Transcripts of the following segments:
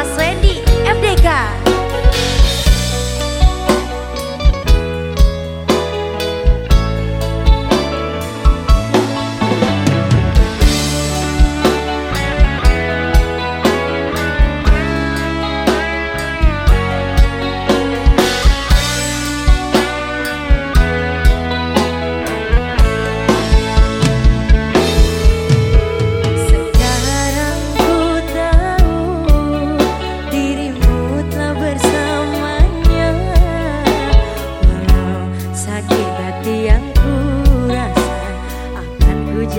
Mas Wendy FDK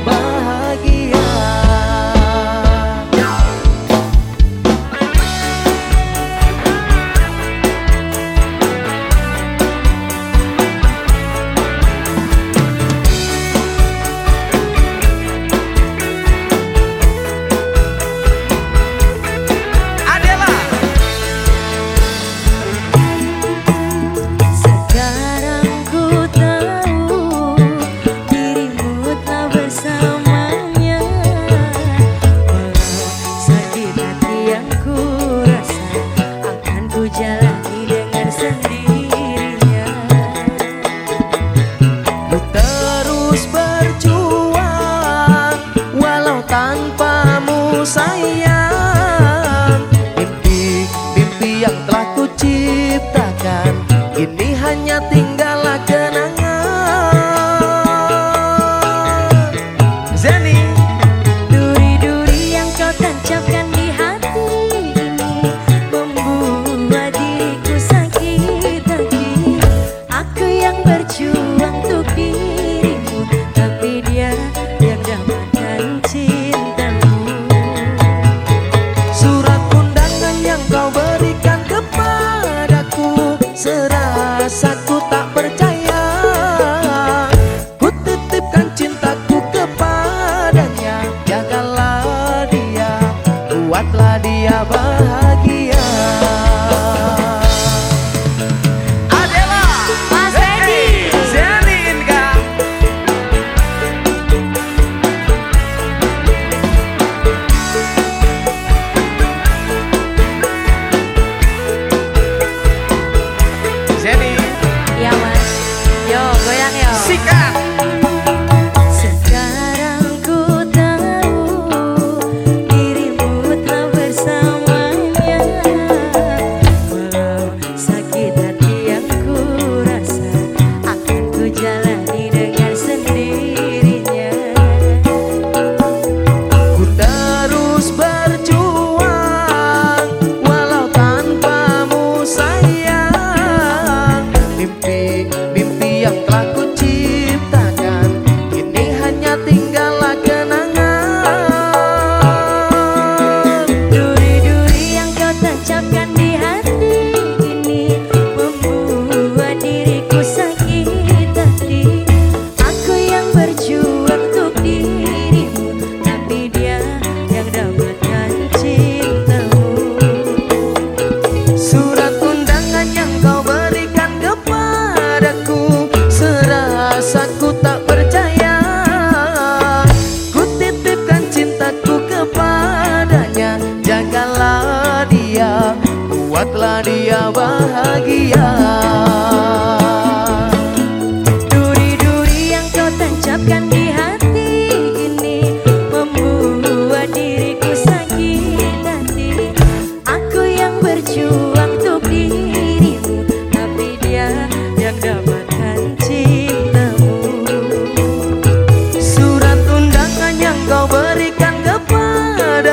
bahagia buatlah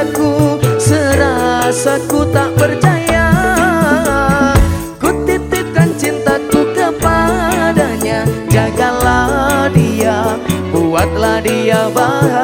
aku Serasa ku tak percaya. Ku titipkan cintaku kepadanya. Jagalah dia, buatlah dia bahagia.